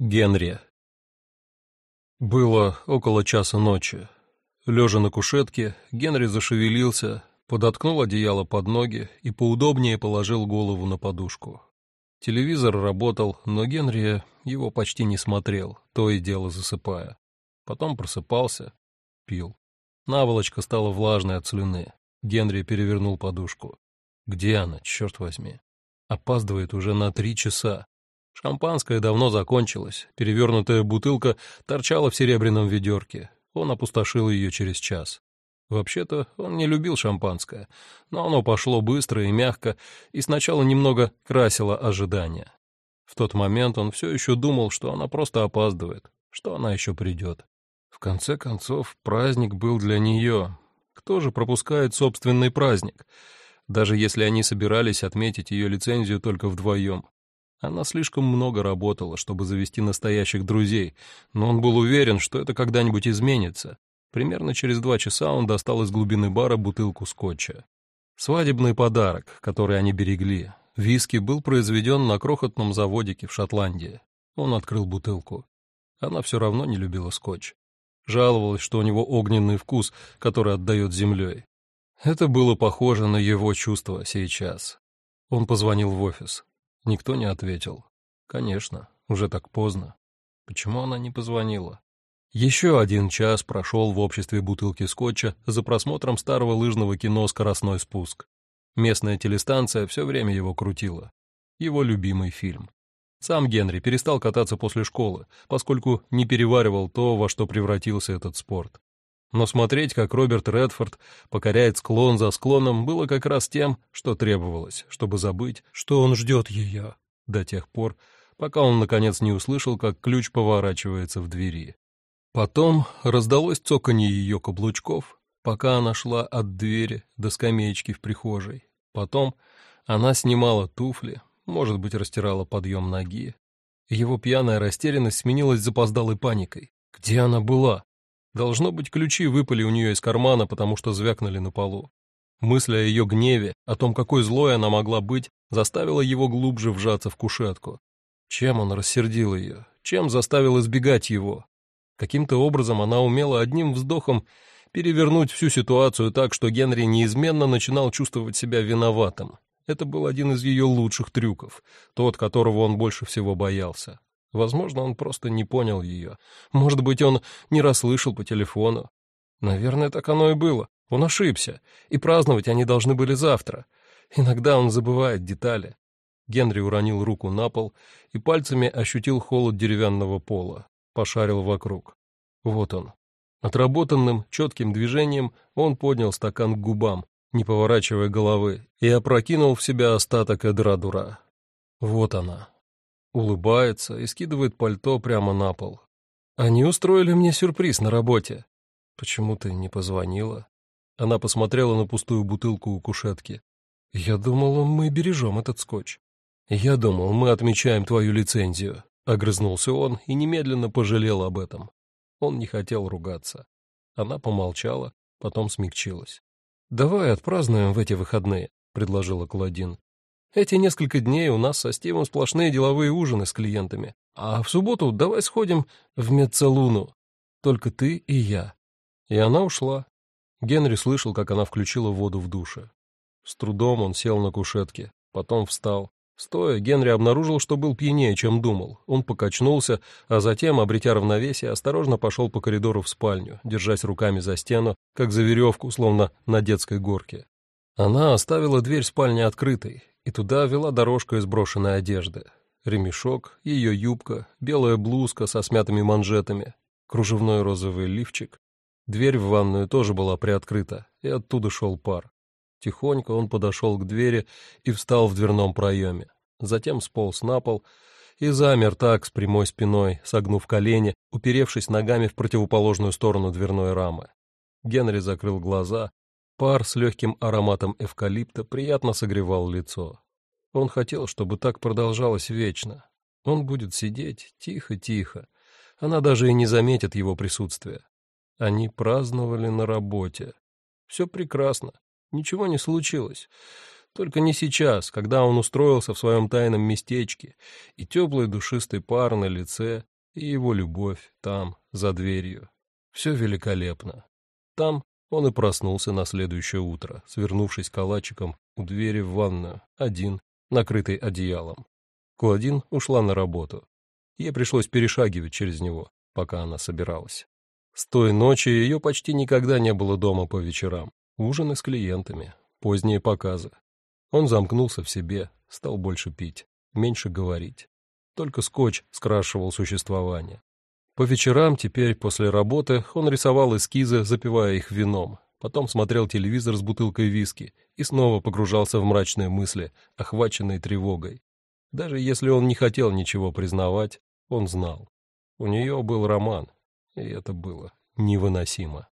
Генри. Было около часа ночи. Лежа на кушетке, Генри зашевелился, подоткнул одеяло под ноги и поудобнее положил голову на подушку. Телевизор работал, но Генри его почти не смотрел, то и дело засыпая. Потом просыпался, пил. Наволочка стала влажной от слюны. Генри перевернул подушку. Где она, черт возьми? Опаздывает уже на три часа. Шампанское давно закончилось, перевернутая бутылка торчала в серебряном ведерке. Он опустошил ее через час. Вообще-то он не любил шампанское, но оно пошло быстро и мягко, и сначала немного красило ожидания. В тот момент он все еще думал, что она просто опаздывает, что она еще придет. В конце концов, праздник был для нее. Кто же пропускает собственный праздник? Даже если они собирались отметить ее лицензию только вдвоем. Она слишком много работала, чтобы завести настоящих друзей, но он был уверен, что это когда-нибудь изменится. Примерно через два часа он достал из глубины бара бутылку скотча. Свадебный подарок, который они берегли. Виски был произведен на крохотном заводике в Шотландии. Он открыл бутылку. Она все равно не любила скотч. Жаловалась, что у него огненный вкус, который отдает землей. Это было похоже на его чувства сейчас. Он позвонил в офис. Никто не ответил. Конечно, уже так поздно. Почему она не позвонила? Еще один час прошел в обществе бутылки скотча за просмотром старого лыжного кино «Скоростной спуск». Местная телестанция все время его крутила. Его любимый фильм. Сам Генри перестал кататься после школы, поскольку не переваривал то, во что превратился этот спорт. Но смотреть, как Роберт Редфорд покоряет склон за склоном, было как раз тем, что требовалось, чтобы забыть, что он ждет ее, до тех пор, пока он, наконец, не услышал, как ключ поворачивается в двери. Потом раздалось цоканье ее каблучков, пока она шла от двери до скамеечки в прихожей. Потом она снимала туфли, может быть, растирала подъем ноги. Его пьяная растерянность сменилась запоздалой паникой. Где она была? Должно быть, ключи выпали у нее из кармана, потому что звякнули на полу. Мысль о ее гневе, о том, какой злой она могла быть, заставила его глубже вжаться в кушетку. Чем он рассердил ее? Чем заставил избегать его? Каким-то образом она умела одним вздохом перевернуть всю ситуацию так, что Генри неизменно начинал чувствовать себя виноватым. Это был один из ее лучших трюков, тот, которого он больше всего боялся. Возможно, он просто не понял ее. Может быть, он не расслышал по телефону. Наверное, так оно и было. Он ошибся, и праздновать они должны были завтра. Иногда он забывает детали. Генри уронил руку на пол и пальцами ощутил холод деревянного пола. Пошарил вокруг. Вот он. Отработанным, четким движением он поднял стакан к губам, не поворачивая головы, и опрокинул в себя остаток эдрадура. Вот она, Улыбается и скидывает пальто прямо на пол. Они устроили мне сюрприз на работе. Почему ты не позвонила? Она посмотрела на пустую бутылку у кушетки. Я думал, мы бережем этот скотч. Я думал, мы отмечаем твою лицензию. Огрызнулся он и немедленно пожалел об этом. Он не хотел ругаться. Она помолчала, потом смягчилась. «Давай отпразднуем в эти выходные», — предложила Клодин. Эти несколько дней у нас со Стивом сплошные деловые ужины с клиентами. А в субботу давай сходим в Мецелуну. Только ты и я. И она ушла. Генри слышал, как она включила воду в душе. С трудом он сел на кушетке, потом встал. Стоя, Генри обнаружил, что был пьянее, чем думал. Он покачнулся, а затем, обретя равновесие, осторожно пошел по коридору в спальню, держась руками за стену, как за веревку, словно на детской горке. Она оставила дверь спальни открытой, и туда вела дорожка из брошенной одежды. Ремешок, ее юбка, белая блузка со смятыми манжетами, кружевной розовый лифчик. Дверь в ванную тоже была приоткрыта, и оттуда шел пар. Тихонько он подошел к двери и встал в дверном проеме. Затем сполз на пол и замер так с прямой спиной, согнув колени, уперевшись ногами в противоположную сторону дверной рамы. Генри закрыл глаза Пар с легким ароматом эвкалипта приятно согревал лицо. Он хотел, чтобы так продолжалось вечно. Он будет сидеть тихо-тихо. Она даже и не заметит его присутствия. Они праздновали на работе. Все прекрасно. Ничего не случилось. Только не сейчас, когда он устроился в своем тайном местечке, и теплый душистый пар на лице, И его любовь там, за дверью. Все великолепно. Там он и проснулся на следующее утро, свернувшись калачиком у двери в ванную, один, накрытый одеялом. Клодин ушла на работу. Ей пришлось перешагивать через него, пока она собиралась. С той ночи ее почти никогда не было дома по вечерам. Ужины с клиентами, поздние показы. Он замкнулся в себе, стал больше пить, меньше говорить. Только скотч скрашивал существование. По вечерам, теперь после работы, он рисовал эскизы, запивая их вином. Потом смотрел телевизор с бутылкой виски и снова погружался в мрачные мысли, охваченные тревогой. Даже если он не хотел ничего признавать, он знал. У нее был роман, и это было невыносимо.